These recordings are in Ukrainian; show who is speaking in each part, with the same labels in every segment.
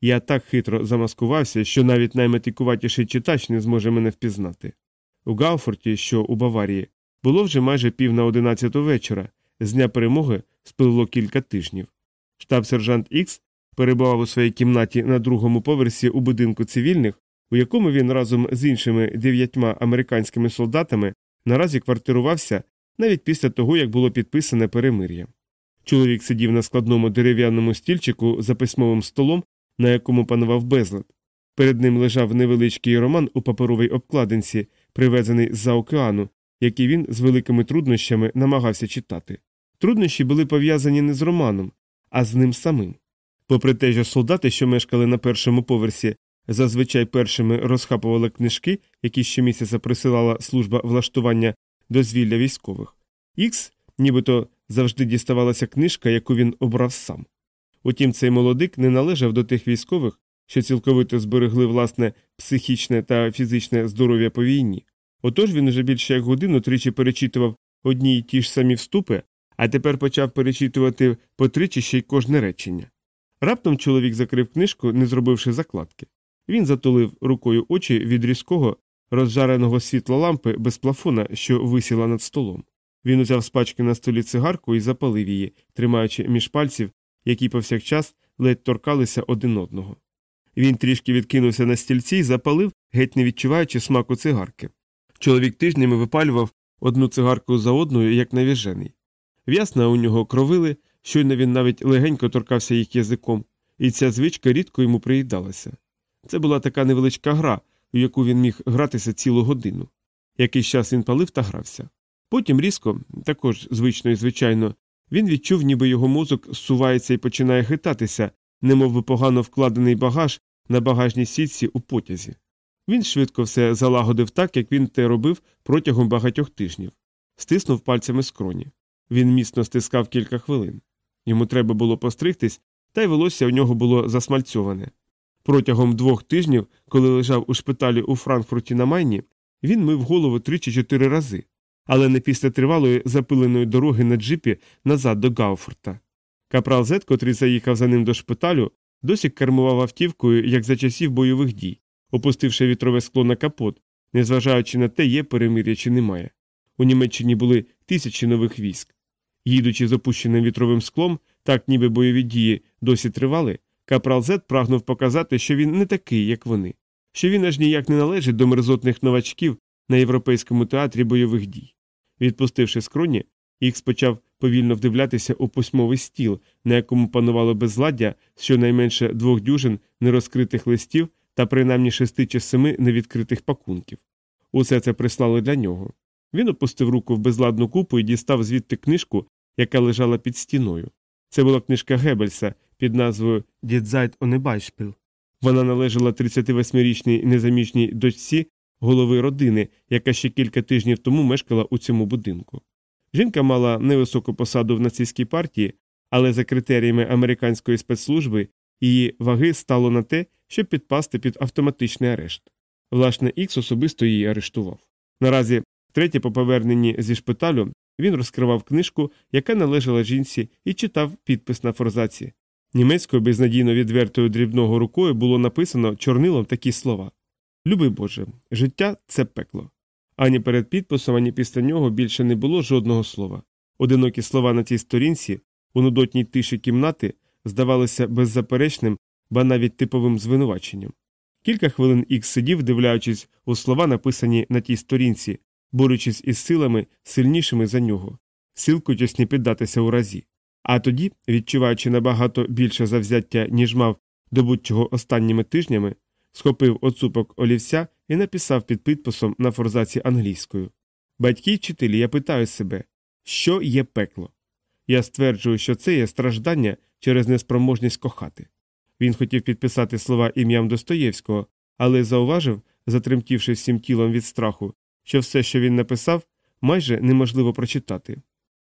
Speaker 1: Я так хитро замаскувався, що навіть найметикуватіший читач не зможе мене впізнати. У Гауфорті, що у Баварії, було вже майже пів на одинадцяту вечора, з дня перемоги спливло кілька тижнів. Штаб-сержант Ікс перебував у своїй кімнаті на другому поверсі у будинку цивільних, у якому він разом з іншими дев'ятьма американськими солдатами наразі квартирувався навіть після того, як було підписане перемир'я. Чоловік сидів на складному дерев'яному стільчику за письмовим столом, на якому панував безлад. Перед ним лежав невеличкий роман у паперовій обкладинці, привезений з-за океану, який він з великими труднощами намагався читати. Труднощі були пов'язані не з романом, а з ним самим. Попри те, що солдати, що мешкали на першому поверсі, зазвичай першими розхапували книжки, які щомісяця присилала служба влаштування дозвілля військових. Ікс, нібито завжди діставалася книжка, яку він обрав сам. Утім, цей молодик не належав до тих військових, що цілковито зберегли власне психічне та фізичне здоров'я по війні. Отож він уже більше як годину тричі перечитував одні й ті ж самі вступи, а тепер почав перечитувати по тричі ще й кожне речення. Раптом чоловік закрив книжку, не зробивши закладки. Він затулив рукою очі від різкого, розжареного світла лампи без плафона, що висіла над столом. Він узяв з пачки на столі цигарку і запалив її, тримаючи між пальців, які повсякчас ледь торкалися один одного. Він трішки відкинувся на стільці і запалив, геть не відчуваючи смаку цигарки. Чоловік тижнями випалював одну цигарку за одною, як навіжений. В'ясна у нього кровили, щойно він навіть легенько торкався їх язиком, і ця звичка рідко йому приїдалася. Це була така невеличка гра, у яку він міг гратися цілу годину. Якийсь час він палив та грався. Потім різко, також звично і звичайно, він відчув, ніби його мозок зсувається і починає хитатися, немов би погано вкладений багаж на багажній сітці у потязі. Він швидко все залагодив так, як він те робив протягом багатьох тижнів, стиснув пальцями скроні. Він міцно стискав кілька хвилин. Йому треба було постригтись, та й волосся у нього було засмальцьоване. Протягом двох тижнів, коли лежав у шпиталі у Франкфурті на Майні, він мив голову три чи чотири рази, але не після тривалої запиленої дороги на джипі назад до Гауфорта. Капрал Зет, котрий заїхав за ним до шпиталю, досі кермував автівкою, як за часів бойових дій, опустивши вітрове скло на капот, незважаючи на те, є перемир'я чи немає. У Німеччині були тисячі нових військ. Їдучи з опущеним вітровим склом, так ніби бойові дії досі тривали, капрал Зет прагнув показати, що він не такий, як вони, що він аж ніяк не належить до мерзотних новачків на європейському театрі бойових дій. Відпустивши скроні, їх почав повільно вдивлятися у письмовий стіл, на якому панувало безладдя щонайменше двох дюжин нерозкритих листів та принаймні шести чи семи невідкритих пакунків. Усе це прислали для нього. Він опустив руку в безладну купу і дістав звідти книжку, яка лежала під стіною. Це була книжка Геббельса під назвою Дідзайт Онебайшпіл. Вона належала 38-річній незаміжній дочці голови родини, яка ще кілька тижнів тому мешкала у цьому будинку. Жінка мала невисоку посаду в нацистській партії, але за критеріями американської спецслужби її ваги стало на те, щоб підпасти під автоматичний арешт. Власне, Ікс особисто її арештував. Наразі, третє по поверненні зі шпиталю, він розкривав книжку, яка належала жінці, і читав підпис на форзаці. Німецькою безнадійно відвертою дрібного рукою було написано чорнилом такі слова Любий Боже, життя це пекло. Ані перед підписом, ані після нього більше не було жодного слова. Одинокі слова на цій сторінці, у нудотній тиші кімнати, здавалися беззаперечним, ба навіть типовим звинуваченням. Кілька хвилин Ікс сидів, дивлячись у слова, написані на тій сторінці, борючись із силами, сильнішими за нього, силкуючись не піддатися у разі. А тоді, відчуваючи набагато більше завзяття, ніж мав до будь-чого останніми тижнями, схопив оцупок олівця і написав під підписом на форзаці англійською Батьки й вчителі, я питаю себе, що є пекло? Я стверджую, що це є страждання через неспроможність кохати. Він хотів підписати слова ім'ям Достоєвського, але зауважив, затремтівши всім тілом від страху, що все, що він написав, майже неможливо прочитати.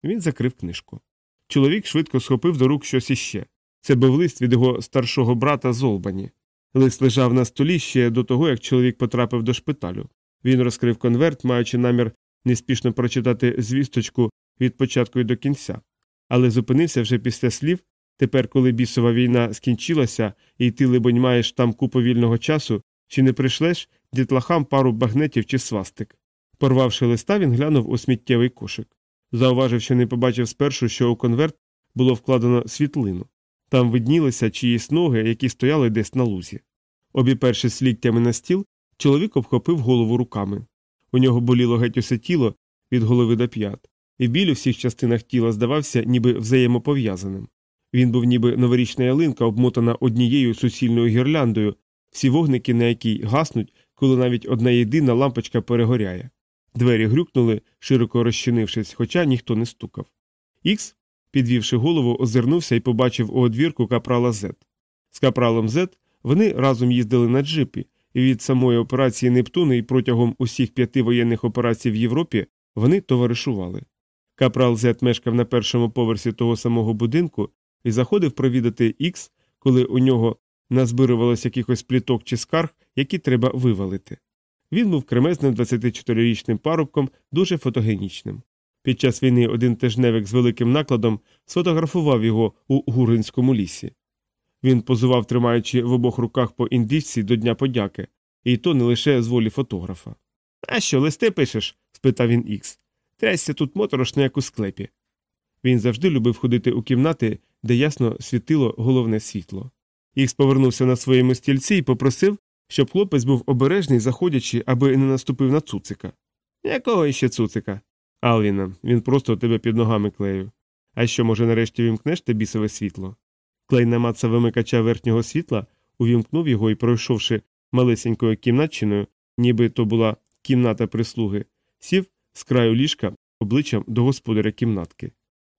Speaker 1: Він закрив книжку. Чоловік швидко схопив до рук щось іще. Це був лист від його старшого брата Золбані. Лист лежав на столі ще до того, як чоловік потрапив до шпиталю. Він розкрив конверт, маючи намір неспішно прочитати звісточку від початку і до кінця, але зупинився вже після слів Тепер, коли бісова війна скінчилася, і ти, либонь, маєш там купу вільного часу, чи не прийшлеш дітлахам пару багнетів чи свастик. Порвавши листа, він глянув у сміттєвий кошик. Зауважив, що не побачив спершу, що у конверт було вкладено світлину. Там виднілися чиїсь ноги, які стояли десь на лузі. Обіпершись ліктями на стіл, чоловік обхопив голову руками. У нього боліло геть усе тіло від голови до п'ят, і біль у всіх частинах тіла здавався ніби взаємопов'язаним. Він був ніби новорічна ялинка, обмотана однією суцільною гірляндою, всі вогники, на якій гаснуть, коли навіть одна єдина лампочка перегоряє. Двері грюкнули, широко розчинившись, хоча ніхто не стукав. Ікс, підвівши голову, озирнувся і побачив у одвірку капрала Зет. З капралом Зет вони разом їздили на джипі, і від самої операції Нептуни і протягом усіх п'яти воєнних операцій в Європі вони товаришували. Капрал Зет мешкав на першому поверсі того самого будинку і заходив провідати Ікс, коли у нього назбирувалось якихось пліток чи скарг, які треба вивалити. Він був кремезним 24-річним парубком, дуже фотогенічним. Під час війни один тижневик з великим накладом сфотографував його у Гуринському лісі. Він позував, тримаючи в обох руках по індичці до Дня подяки, і то не лише з волі фотографа. А що, листи пишеш? спитав він Ікс. Трясся тут моторошно, як у склепі. Він завжди любив ходити у кімнати, де ясно світило головне світло. Ікс повернувся на своєму стільці і попросив, щоб хлопець був обережний, заходячи, аби не наступив на цуцика. Якого іще цуцика? Алвіна, він просто у тебе під ногами клею. А що, може, нарешті вімкнеш те бісове світло? Клей намацав вимикача верхнього світла, увімкнув його і, пройшовши малесенькою кімнатчиною, ніби то була кімната прислуги, сів з краю ліжка обличчям до господаря кімнатки.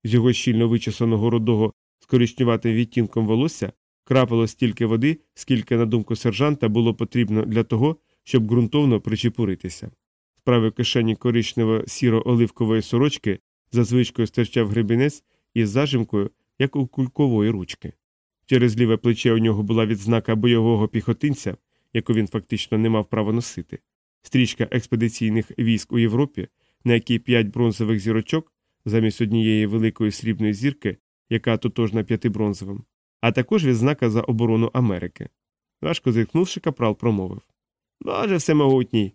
Speaker 1: З його щільно вичесаного рудого з коричнюватим відтінком волосся крапало стільки води, скільки, на думку сержанта, було потрібно для того, щоб ґрунтовно причепуритися. З правої кишені коричнево сіро оливкової сорочки за звичкою стирчав гребінець із зажимкою, як у кулькової ручки. Через ліве плече у нього була відзнака бойового піхотинця, яку він фактично не мав права носити, стрічка експедиційних військ у Європі, на якій п'ять бронзових зірочок замість однієї великої срібної зірки, яка тотожна п'ятибронзовим, а також відзнака за оборону Америки. Важко зіткнувши, капрал промовив Боже всемогутній.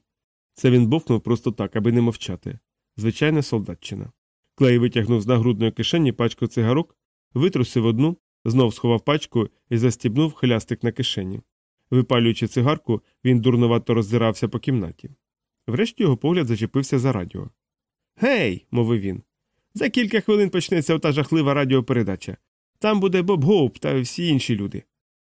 Speaker 1: Це він бовкнув просто так, аби не мовчати. Звичайна солдатчина. Клей витягнув з нагрудної кишені пачку цигарок, витрусив одну, знов сховав пачку і застібнув хлястик на кишені. Випалюючи цигарку, він дурнувато роззирався по кімнаті. Врешті його погляд зачепився за радіо. Гей, мовив він. За кілька хвилин почнеться ота жахлива радіопередача. Там буде Боб Гоуп та всі інші люди.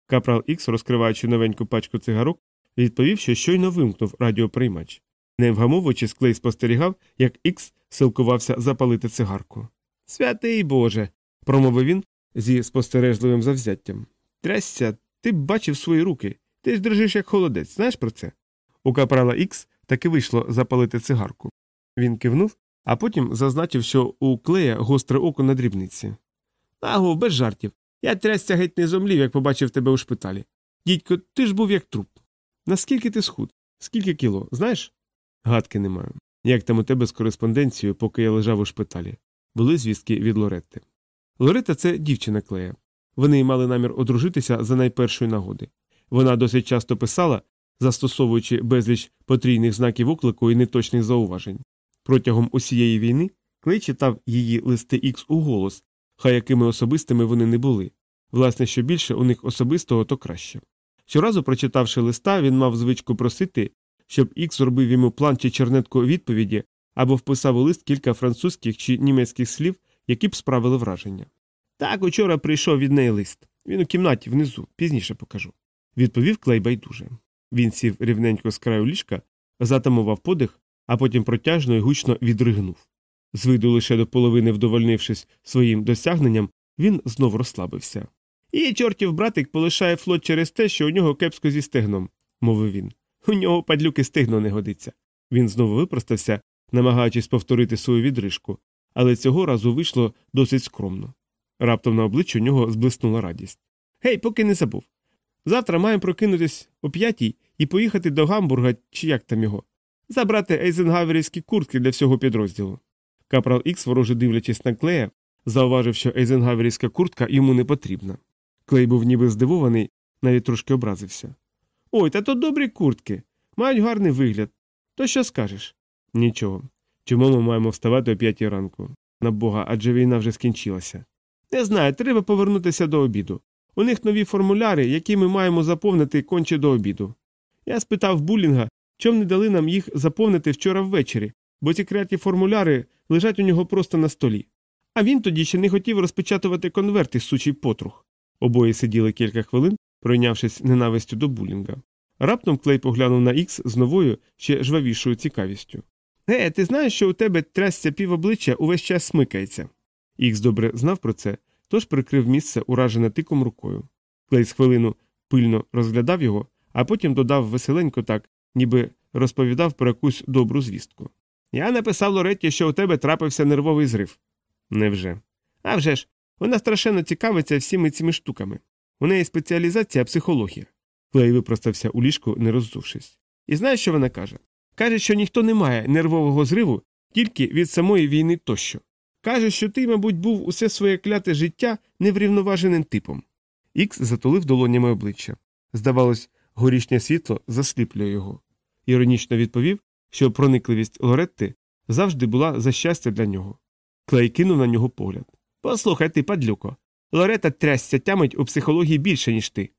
Speaker 1: Капрал Ікс, розкриваючи новеньку пачку цигарок, відповів, що щойно вимкнув радіоприймач. Не вгамовуючи, склей спостерігав, як Ікс силкувався запалити цигарку. Святий Боже. Промовив він зі спостережливим завзяттям. Трясся, ти б бачив свої руки. Ти ж дрижиш як холодець, знаєш про це? У капрала Ікс таки вийшло запалити цигарку. Він кивнув, а потім зазначив, що у клея гостре око на дрібниці. Агу, без жартів. Я трясся геть не зомлів, як побачив тебе у шпиталі. Дідько, ти ж був як труп. Наскільки ти схуд? Скільки кіло, знаєш? Гадки не маю. Як там у тебе з кореспонденцією, поки я лежав у шпиталі? Були звістки від Лоретти. Лоретта це дівчина клея. Вони мали намір одружитися за найпершої нагоди. Вона досить часто писала, застосовуючи безліч потрійних знаків оклику і неточних зауважень. Протягом усієї війни Клей читав її листи Ікс у голос, хай якими особистими вони не були. Власне, що більше у них особистого, то краще. Щоразу, прочитавши листа, він мав звичку просити, щоб Ікс зробив йому план чи чернетку відповіді або вписав у лист кілька французьких чи німецьких слів, які б справили враження. Так, учора прийшов від неї лист. Він у кімнаті внизу, пізніше покажу. Відповів Клей байдуже. Він сів рівненько з краю ліжка, затамував подих, а потім протяжно і гучно відригнув. З виду лише до половини вдовольнившись своїм досягненням, він знов розслабився. І чортів братик полишає флот через те, що у нього кепсько зі стегном, мовив він. У нього падлюки стегно не годиться. Він знову випростався, намагаючись повторити свою відрижку, але цього разу вийшло досить скромно. Раптом на обличчі у нього зблиснула радість. Гей, поки не забув. Завтра маємо прокинутись о п'ятій і поїхати до Гамбурга, чи як там його, забрати ейзенгаверівські куртки для всього підрозділу. Капрал Ікс, вороже дивлячись на клея, зауважив, що ейзенгаверівська куртка йому не потрібна. Клей був ніби здивований, навіть трошки образився. Ой, та то добрі куртки. Мають гарний вигляд. То що скажеш? Нічого. Чому ми маємо вставати о п'ятій ранку? На бога, адже війна вже скінчилася. Не знаю, треба повернутися до обіду. У них нові формуляри, які ми маємо заповнити конче до обіду. Я спитав Булінга, чом не дали нам їх заповнити вчора ввечері, бо ці кляті формуляри лежать у нього просто на столі. А він тоді ще не хотів розпечатувати конверти сучий потрух. Обоє сиділи кілька хвилин, пройнявшись ненавистю до булінга. Раптом Клей поглянув на Ікс з новою, ще жвавішою цікавістю. Е, ти знаєш, що у тебе трясця пів обличчя увесь час смикається. Ікс добре знав про це, тож прикрив місце, уражене тиком рукою. Клей з хвилину пильно розглядав його, а потім додав веселенько так, ніби розповідав про якусь добру звістку. Я написав Лоретті, що у тебе трапився нервовий зрив. Невже? А вже ж, вона страшенно цікавиться всіми цими штуками. У неї спеціалізація психологія. Клей випростався у ліжку, не роззувшись. І знаєш, що вона каже? Каже, що ніхто не має нервового зриву тільки від самої війни тощо. Каже, що ти, мабуть, був усе своє кляте життя неврівноваженим типом. Ікс затулив долонями обличчя. Здавалось, горішнє світло засліплює його. Іронічно відповів, що проникливість Лоретти завжди була за щастя для нього. Клей кинув на нього погляд. Послухай ти, падлюко. Лорета трясся тямить у психології більше, ніж ти.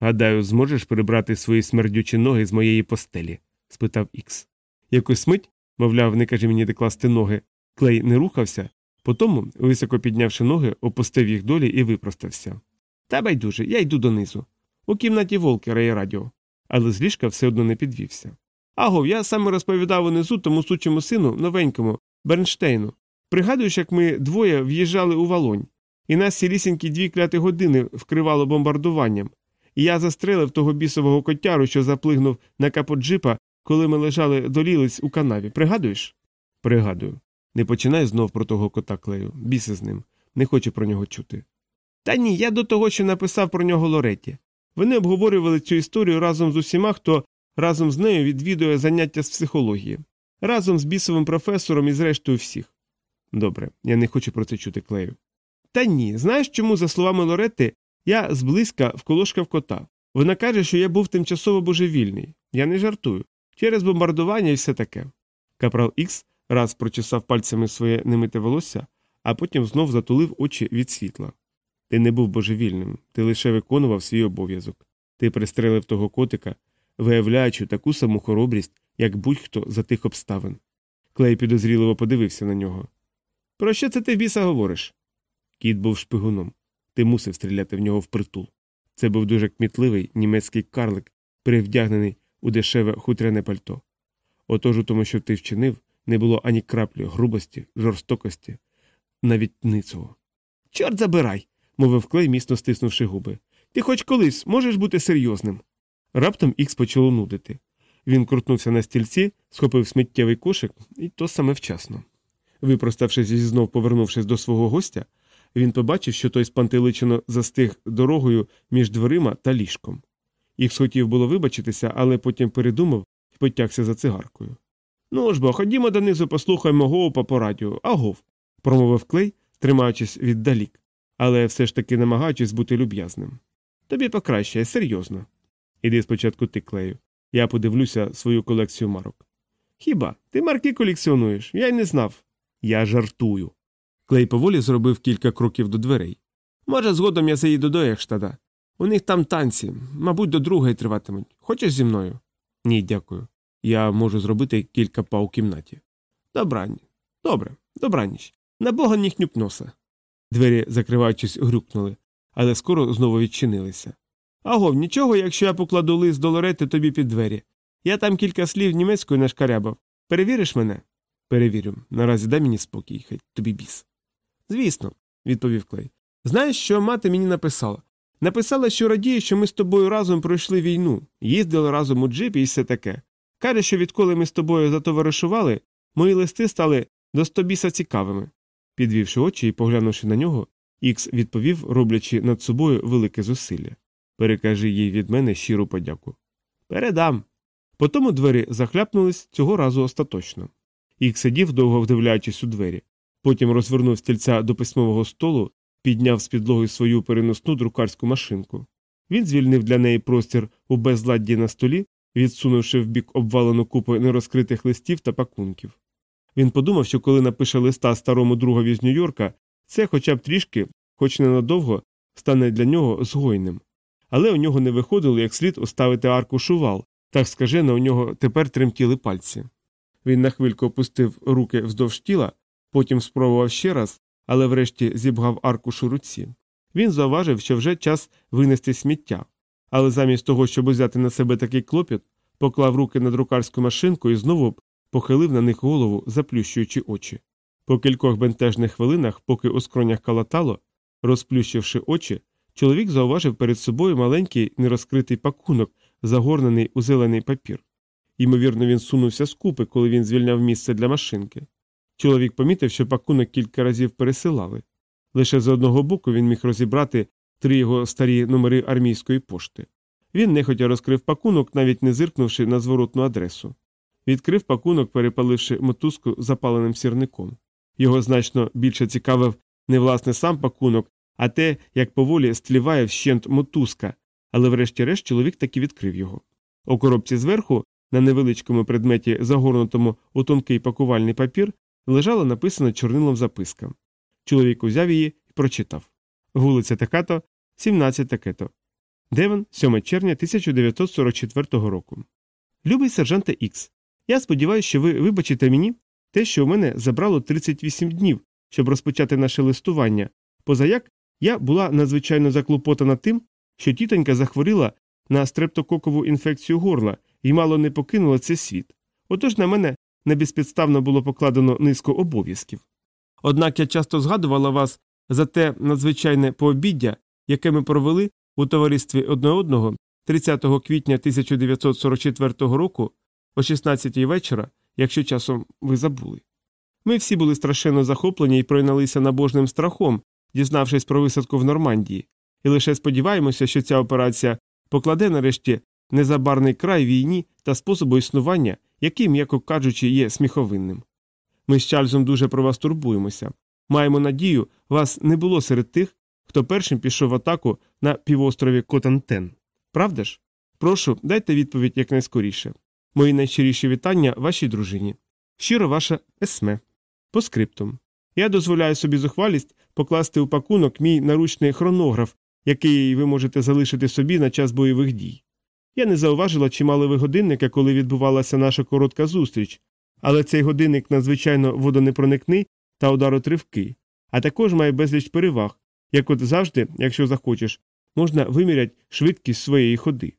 Speaker 1: Гадаю, зможеш прибрати свої смердючі ноги з моєї постелі? Спитав Ікс. Якусь мить, мовляв, не кажи мені де класти ноги, клей не рухався, потому, високо піднявши ноги, опустив їх долі і випростався. Та байдуже, я йду донизу. У кімнаті Волкера є радіо. Але з ліжка все одно не підвівся. Агов, я саме розповідав унизу тому сучому сину, новенькому, Бернштейну. Пригадуєш, як ми двоє в'їжджали у валонь, і нас сілісінькі дві кляти години вкривало бомбардуванням, і я застрелив того бісового котяру, що заплигнув на капот джипа, коли ми лежали долілиць у канаві. Пригадуєш? Пригадую. Не починай знов про того кота клею. Біси з ним. Не хочу про нього чути. Та ні, я до того, що написав про нього Лоретті. Вони обговорювали цю історію разом з усіма, хто разом з нею відвідує заняття з психології, разом з бісовим професором і зрештою всіх. Добре, я не хочу про це чути клею. Та ні, знаєш, чому, за словами Лоретти, я зблизька вколошкав кота. Вона каже, що я був тимчасово божевільний. Я не жартую. Через бомбардування і все таке. Капрал Ікс раз прочесав пальцями своє немите волосся, а потім знов затулив очі від світла. Ти не був божевільним, ти лише виконував свій обов'язок. Ти пристрелив того котика, виявляючи таку саму хоробрість, як будь-хто за тих обставин. Клей підозріливо подивився на нього. Про що це ти біса говориш? Кіт був шпигуном. Ти мусив стріляти в нього впритул. Це був дуже кмітливий німецький карлик, перевдягнений у дешеве хутряне пальто. Отож у тому, що ти вчинив, не було ані краплі грубості, жорстокості, навіть ницого. Чорт забирай, мовив клей, міцно стиснувши губи. Ти хоч колись можеш бути серйозним. Раптом Ікс почало нудити. Він крутнувся на стільці, схопив сміттєвий кошик, і то саме вчасно. Випроставшись і знов повернувшись до свого гостя, він побачив, що той спантеличено застиг дорогою між дверима та ліжком. Ікс хотів було вибачитися, але потім передумав і потягся за цигаркою. Ну ж бо, ходімо донизу, послухаємо Гоупа по радіо, агов, промовив клей, тримаючись віддалік, але все ж таки намагаючись бути люб'язним. Тобі покращає, серйозно. Іди спочатку ти, клею. Я подивлюся свою колекцію марок. Хіба ти марки колекціонуєш? Я й не знав. Я жартую. Клей поволі зробив кілька кроків до дверей. Може, згодом я заїду до Ехштада. У них там танці, мабуть, до другої триватимуть. Хочеш зі мною? Ні, дякую. Я можу зробити кілька па у кімнаті. Добрані. Добре, добраніч. На бога ніхнюк носа. Двері, закриваючись, грюкнули, але скоро знову відчинилися. Агов, нічого, якщо я покладу лист до Лорети тобі під двері. Я там кілька слів німецькою нашкарябав. Перевіриш мене? Перевірю. Наразі дай мені спокій, хай тобі біс. Звісно, відповів Клей. Знаєш, що мати мені написала? Написала, що радіє, що ми з тобою разом пройшли війну, їздили разом у джипі і все таке. Каже, що відколи ми з тобою затоваришували, мої листи стали до стобіса цікавими. Підвівши очі і поглянувши на нього, Ікс відповів, роблячи над собою велике зусилля. Перекажи їй від мене щиру подяку. Передам. Потому двері захляпнулись цього разу остаточно. Ікс сидів, довго вдивляючись у двері. Потім розвернув стільця до письмового столу, підняв з підлоги свою переносну друкарську машинку. Він звільнив для неї простір у безладді на столі, відсунувши в бік обвалену купу нерозкритих листів та пакунків. Він подумав, що коли напише листа старому другові з Нью-Йорка, це хоча б трішки, хоч ненадовго, стане для нього згойним. Але у нього не виходило як слід уставити арку шувал, так скажено, у нього тепер тремтіли пальці. Він на хвильку опустив руки вздовж тіла, потім спробував ще раз, але врешті зібгав аркуш у руці. Він зауважив, що вже час винести сміття, але замість того, щоб узяти на себе такий клопіт, поклав руки на друкарську машинку і знову похилив на них голову, заплющуючи очі. По кількох бентежних хвилинах, поки у скронях калатало, розплющивши очі, чоловік зауважив перед собою маленький нерозкритий пакунок, загорнений у зелений папір. Ймовірно, він сунувся з купи, коли він звільняв місце для машинки. Чоловік помітив, що пакунок кілька разів пересилали. Лише з одного боку він міг розібрати три його старі номери армійської пошти. Він нехотя розкрив пакунок, навіть не зиркнувши на зворотну адресу. Відкрив пакунок, перепаливши мотузку запаленим сірником. Його значно більше цікавив не власне сам пакунок, а те, як поволі стліває вщент мотузка, але врешті-решт чоловік таки відкрив його. У коробці зверху, на невеличкому предметі, загорнутому у тонкий пакувальний папір, лежала написана чорнилом записка. Чоловік узяв її і прочитав Вулиця Такато, 17 такето. Девон, 7 червня 1944 року. Любий сержанте Ікс. Я сподіваюся, що ви вибачите мені те, що у мене забрало 38 днів, щоб розпочати наше листування, позаяк я була надзвичайно заклопотана тим, що тітонька захворіла на стрептококову інфекцію горла і мало не покинула цей світ. Отож на мене небезпідставно було покладено низку обов'язків. Однак я часто згадувала вас за те надзвичайне пообіддя, яке ми провели у товаристві одне одного 30 квітня 1944 року о 16 вечора, якщо часом ви забули. Ми всі були страшенно захоплені і пройналися набожним страхом, дізнавшись про висадку в Нормандії, і лише сподіваємося, що ця операція покладе нарешті незабарний край війні та способу існування, який, м'яко кажучи, є сміховинним. Ми з Чарльзом дуже про вас турбуємося. Маємо надію, вас не було серед тих, хто першим пішов в атаку на півострові Котантен. Правда ж? Прошу, дайте відповідь якнайскоріше. Мої найщиріші вітання вашій дружині. Щиро ваша есме. По скриптум. Я дозволяю собі зухвалість покласти у пакунок мій наручний хронограф, який ви можете залишити собі на час бойових дій. Я не зауважила, чи мали ви годинника, коли відбувалася наша коротка зустріч, але цей годинник надзвичайно водонепроникний та ударотривкий, а також має безліч переваг, як от завжди, якщо захочеш, можна виміряти швидкість своєї ходи.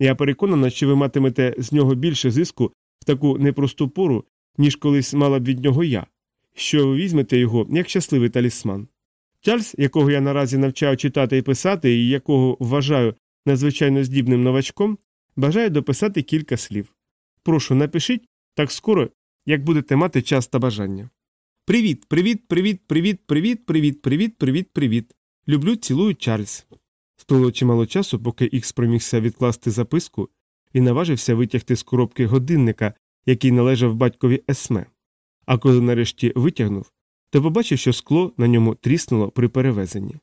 Speaker 1: Я переконана, що ви матимете з нього більше зиску в таку непросту пору, ніж колись мала б від нього я, що ви візьмете його як щасливий талісман. Чарльз, якого я наразі навчаю читати і писати, і якого вважаю надзвичайно здібним новачком, бажає дописати кілька слів. Прошу, напишіть так скоро, як будете мати час та бажання. Привіт, привіт, привіт, привіт, привіт, привіт, привіт, привіт, привіт. Люблю, цілую Чарльз. Сплило чимало часу, поки Ікс промігся відкласти записку і наважився витягти з коробки годинника, який належав батькові Есме. А коли нарешті витягнув, то побачив, що скло на ньому тріснуло при перевезенні.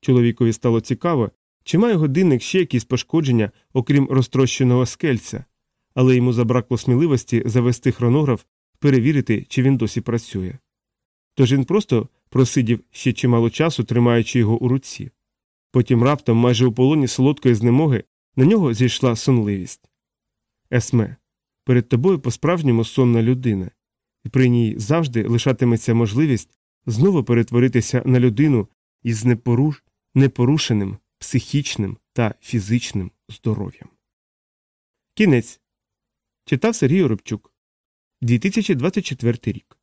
Speaker 1: Чоловікові стало цікаво, чи має годинник ще якісь пошкодження, окрім розтрощеного скельця, але йому забракло сміливості завести хронограф, перевірити, чи він досі працює. Тож він просто просидів ще чимало часу, тримаючи його у руці. Потім раптом, майже у полоні солодкої знемоги, на нього зійшла сонливість. Есме, перед тобою по справжньому сонна людина, і при ній завжди лишатиметься можливість знову перетворитися на людину із непоруш... непорушеним психічним та фізичним здоров'ям. Кінець читав Сергій Оробчук 2024 рік.